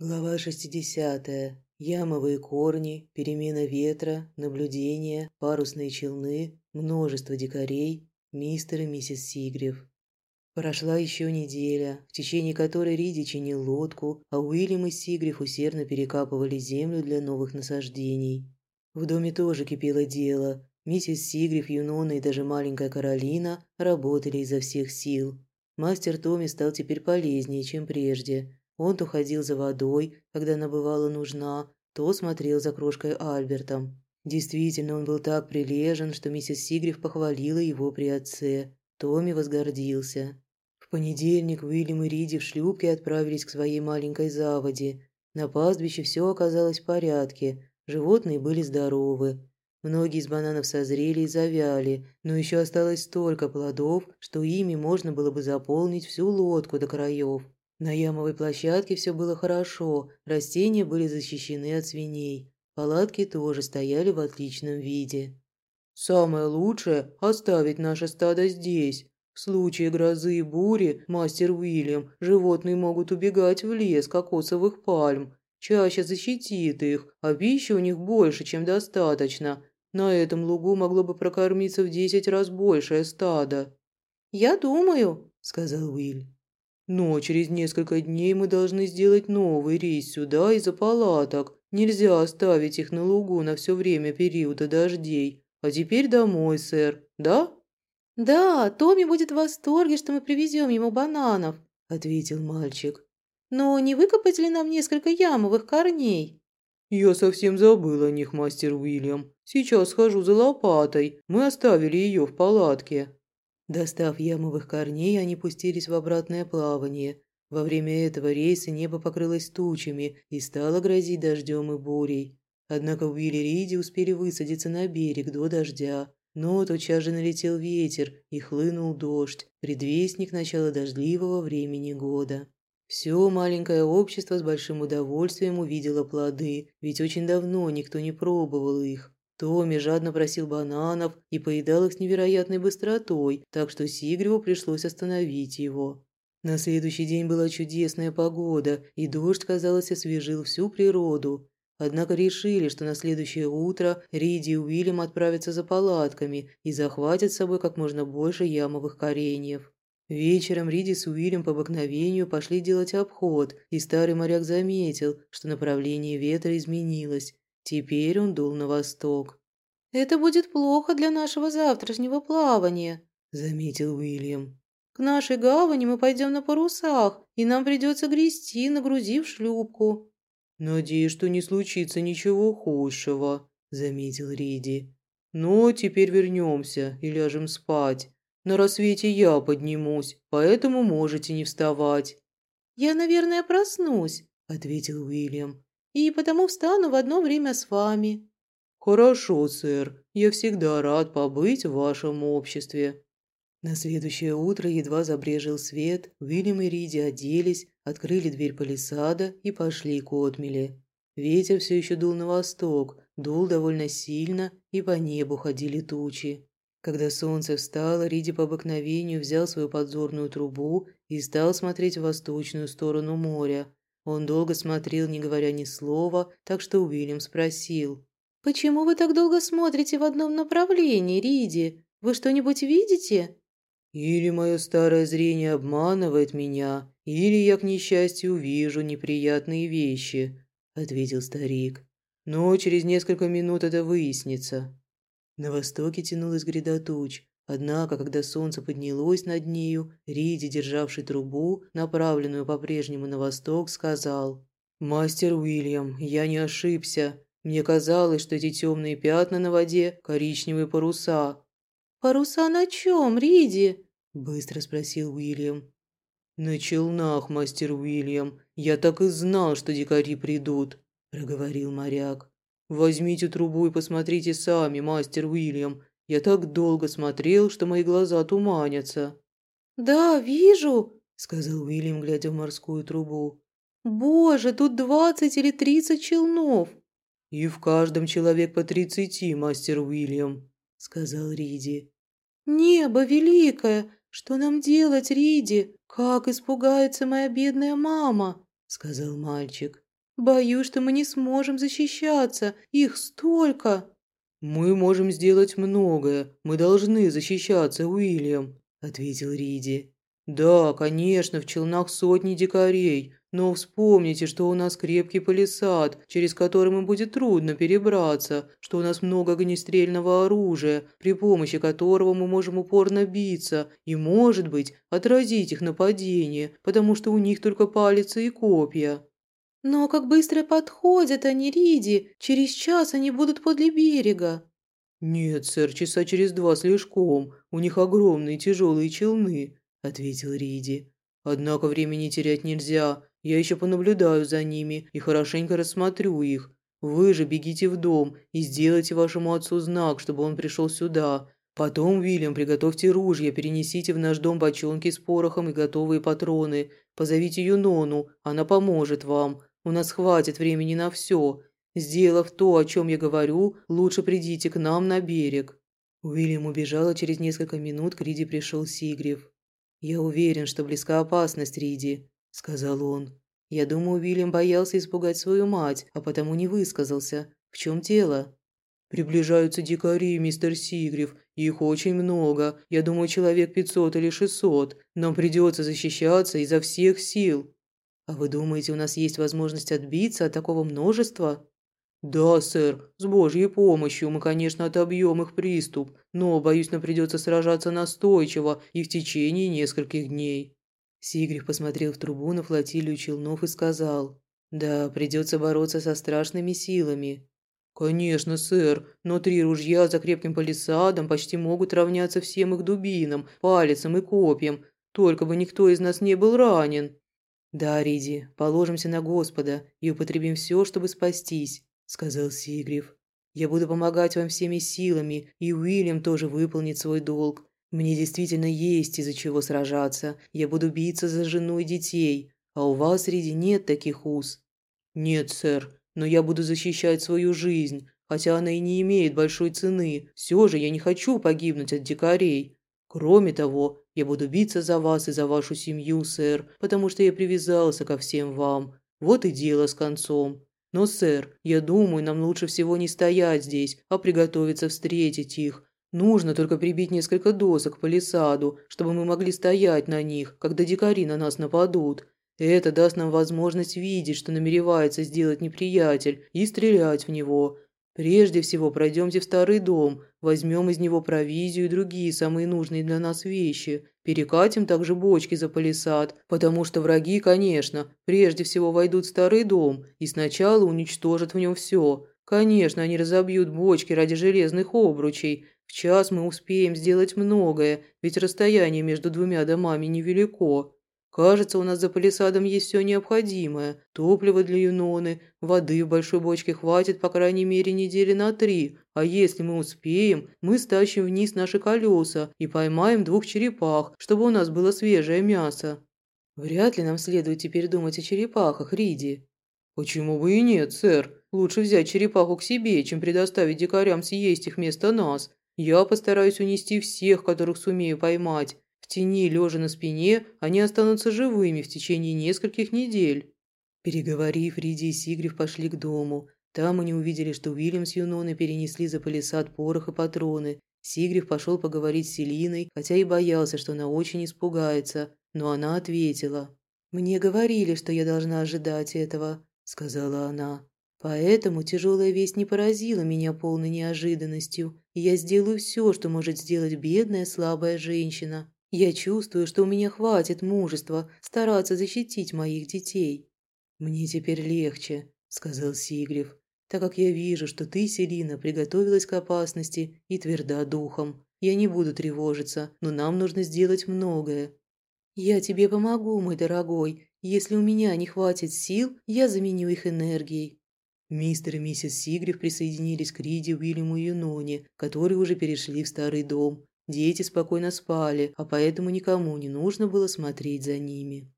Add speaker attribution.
Speaker 1: Глава 60. Ямовые корни, перемена ветра, наблюдения, парусные челны, множество дикарей, мистер и миссис Сигрев. Прошла еще неделя, в течение которой Риди чинил лодку, а Уильям и Сигрев усердно перекапывали землю для новых насаждений. В доме тоже кипело дело. Миссис Сигрев, Юнона и даже маленькая Каролина работали изо всех сил. Мастер Томми стал теперь полезнее, чем прежде – он то ходил за водой, когда она бывала нужна, то смотрел за крошкой Альбертом. Действительно, он был так прилежен, что миссис Сигрев похвалила его при отце. Томми возгордился. В понедельник Уильям и Риди в шлюпке отправились к своей маленькой заводе. На пастбище все оказалось в порядке, животные были здоровы. Многие из бананов созрели и завяли, но еще осталось столько плодов, что ими можно было бы заполнить всю лодку до краев. На ямовой площадке все было хорошо, растения были защищены от свиней. Палатки тоже стояли в отличном виде. «Самое лучшее – оставить наше стадо здесь. В случае грозы и бури, мастер Уильям, животные могут убегать в лес кокосовых пальм. Чаще защитит их, а пищи у них больше, чем достаточно. На этом лугу могло бы прокормиться в десять раз большее стадо».
Speaker 2: «Я думаю», – сказал
Speaker 1: Уиль. Но через несколько дней мы должны сделать новый рейс сюда из-за палаток. Нельзя оставить их на лугу на все время периода дождей. А теперь домой, сэр, да?»
Speaker 2: «Да, Томми будет в восторге, что мы привезем ему бананов», – ответил мальчик. «Но не выкопать ли нам несколько ямовых корней?»
Speaker 1: «Я совсем забыл о них, мастер Уильям. Сейчас схожу за лопатой. Мы оставили ее в палатке». Достав ямовых корней, они пустились в обратное плавание. Во время этого рейса небо покрылось тучами и стало грозить дождем и бурей. Однако Уилли и Риди успели высадиться на берег до дождя. Но тотчас же налетел ветер и хлынул дождь, предвестник начала дождливого времени года. Все маленькое общество с большим удовольствием увидело плоды, ведь очень давно никто не пробовал их. Томми жадно просил бананов и поедал их с невероятной быстротой, так что Сигреву пришлось остановить его. На следующий день была чудесная погода, и дождь, казалось, освежил всю природу. Однако решили, что на следующее утро Риди и Уильям отправятся за палатками и захватят с собой как можно больше ямовых кореньев. Вечером Риди с Уильям по обыкновению пошли делать обход, и старый моряк заметил, что направление ветра изменилось, Теперь он дул на восток.
Speaker 2: «Это будет плохо для нашего завтрашнего плавания», –
Speaker 1: заметил Уильям.
Speaker 2: «К нашей гавани мы пойдем на парусах, и нам придется грести, нагрузив шлюпку».
Speaker 1: «Надеюсь, что не случится ничего худшего», – заметил Риди. «Но теперь вернемся и ляжем спать. На рассвете я поднимусь, поэтому можете не вставать».
Speaker 2: «Я, наверное, проснусь», – ответил Уильям и потому встану в одно время с вами».
Speaker 1: «Хорошо, сэр. Я всегда рад побыть в вашем обществе». На следующее утро едва забрежил свет, Уильям и Риди оделись, открыли дверь палисада и пошли к отмеле. Ветер все еще дул на восток, дул довольно сильно, и по небу ходили тучи. Когда солнце встало, Риди по обыкновению взял свою подзорную трубу и стал смотреть в восточную сторону моря, он долго смотрел, не говоря ни слова, так что Уильям спросил.
Speaker 2: «Почему вы так долго смотрите в одном направлении, Риди? Вы что-нибудь видите?»
Speaker 1: «Или мое старое зрение обманывает меня, или я, к несчастью, вижу неприятные вещи», – ответил старик. «Но через несколько минут это выяснится». На востоке тянулась гряда туч, Однако, когда солнце поднялось над нею, Риди, державший трубу, направленную по-прежнему на восток, сказал «Мастер Уильям, я не ошибся. Мне казалось, что эти темные пятна на воде – коричневые паруса».
Speaker 2: «Паруса на чем, Риди?»
Speaker 1: – быстро спросил Уильям. «На челнах, мастер Уильям. Я так и знал, что дикари придут», – проговорил моряк. «Возьмите трубу и посмотрите сами, мастер Уильям. Я так долго смотрел, что мои глаза туманятся».
Speaker 2: «Да, вижу», — сказал
Speaker 1: Уильям, глядя в морскую трубу.
Speaker 2: «Боже, тут двадцать или тридцать челнов!»
Speaker 1: «И в каждом человек по тридцати, мастер Уильям», — сказал Риди.
Speaker 2: «Небо великое! Что нам делать, Риди? Как испугается моя бедная мама?»
Speaker 1: — сказал мальчик.
Speaker 2: Боюсь, что мы не сможем защищаться. Их столько!»
Speaker 1: «Мы можем сделать многое. Мы должны защищаться, Уильям», – ответил Риди. «Да, конечно, в челнах сотни дикарей, но вспомните, что у нас крепкий палисад, через который им будет трудно перебраться, что у нас много огнестрельного оружия, при помощи которого мы можем упорно биться и, может быть, отразить их нападение, потому что у них только палицы и копья».
Speaker 2: «Но как быстро подходят они, Риди! Через час они будут подле берега!»
Speaker 1: «Нет, сэр, часа через два слишком. У них огромные тяжелые челны», – ответил Риди. «Однако времени терять нельзя. Я еще понаблюдаю за ними и хорошенько рассмотрю их. Вы же бегите в дом и сделайте вашему отцу знак, чтобы он пришел сюда. Потом, Уильям, приготовьте ружья, перенесите в наш дом бочонки с порохом и готовые патроны. Позовите Юнону, она поможет вам. У нас хватит времени на все. Сделав то, о чем я говорю, лучше придите к нам на берег». Уильям убежал, а через несколько минут к Риди пришел Сигрев. «Я уверен, что близка опасность, Риди», – сказал он. «Я думаю, Уильям боялся испугать свою мать, а потому не высказался. В чем дело?» «Приближаются дикари, мистер Сигрев. Их очень много. Я думаю, человек пятьсот или шестьсот. Нам придется защищаться изо всех сил». «А вы думаете, у нас есть возможность отбиться от такого множества?» «Да, сэр, с Божьей помощью мы, конечно, отобьем их приступ, но, боюсь, нам придется сражаться настойчиво и в течение нескольких дней». Сигрих посмотрел в трубу на флотилию челнов и сказал, «Да, придется бороться со страшными силами». «Конечно, сэр, но три ружья за крепким палисадом почти могут равняться всем их дубинам, палицам и копьям, только бы никто из нас не был ранен». «Да, Риди, положимся на Господа и употребим все, чтобы спастись», – сказал Сигрев. «Я буду помогать вам всеми силами, и Уильям тоже выполнит свой долг. Мне действительно есть из-за чего сражаться. Я буду биться за жену и детей, а у вас, Риди, нет таких уз». «Нет, сэр, но я буду защищать свою жизнь, хотя она и не имеет большой цены. Все же я не хочу погибнуть от дикарей. Кроме того, я буду биться за вас и за вашу семью, сэр, потому что я привязался ко всем вам. Вот и дело с концом. Но, сэр, я думаю, нам лучше всего не стоять здесь, а приготовиться встретить их. Нужно только прибить несколько досок к палисаду, чтобы мы могли стоять на них, когда дикари на нас нападут. Это даст нам возможность видеть, что намеревается сделать неприятель, и стрелять в него. Прежде всего пройдемте в старый дом, возьмем из него провизию и другие самые нужные для нас вещи. Перекатим также бочки за палисад, потому что враги, конечно, прежде всего войдут в старый дом и сначала уничтожат в нем все. Конечно, они разобьют бочки ради железных обручей. В час мы успеем сделать многое, ведь расстояние между двумя домами невелико. Кажется, у нас за палисадом есть все необходимое. Топливо для Юноны, воды в большой бочке хватит, по крайней мере, недели на три. А если мы успеем, мы стащим вниз наши колеса и поймаем двух черепах, чтобы у нас было свежее мясо. Вряд ли нам следует теперь думать о черепахах, Риди. Почему бы и нет, сэр? Лучше взять черепаху к себе, чем предоставить дикарям съесть их вместо нас. Я постараюсь унести всех, которых сумею поймать. В тени, лежа на спине, они останутся живыми в течение нескольких недель. Переговорив, Риди и Сигриф пошли к дому. Там они увидели, что Уильям с Юноной перенесли за палисад порох и патроны. Сигриф пошел поговорить с Селиной, хотя и боялся, что она очень испугается, но она ответила. «Мне говорили, что я должна ожидать этого», – сказала она. «Поэтому тяжелая весть не поразила меня полной неожиданностью, и я сделаю все, что может сделать бедная слабая женщина. Я чувствую, что у меня хватит мужества стараться защитить моих детей. Мне теперь легче, сказал Сигрев, так как я вижу, что ты, Селина, приготовилась к опасности и тверда духом. Я не буду тревожиться, но нам нужно сделать многое. Я тебе помогу, мой дорогой. Если у меня не хватит сил, я заменю их энергией. Мистер и миссис Сигрев присоединились к Риде, Уильяму и Юноне, которые уже перешли в старый дом. Дети спокойно спали, а поэтому никому не нужно было смотреть за ними.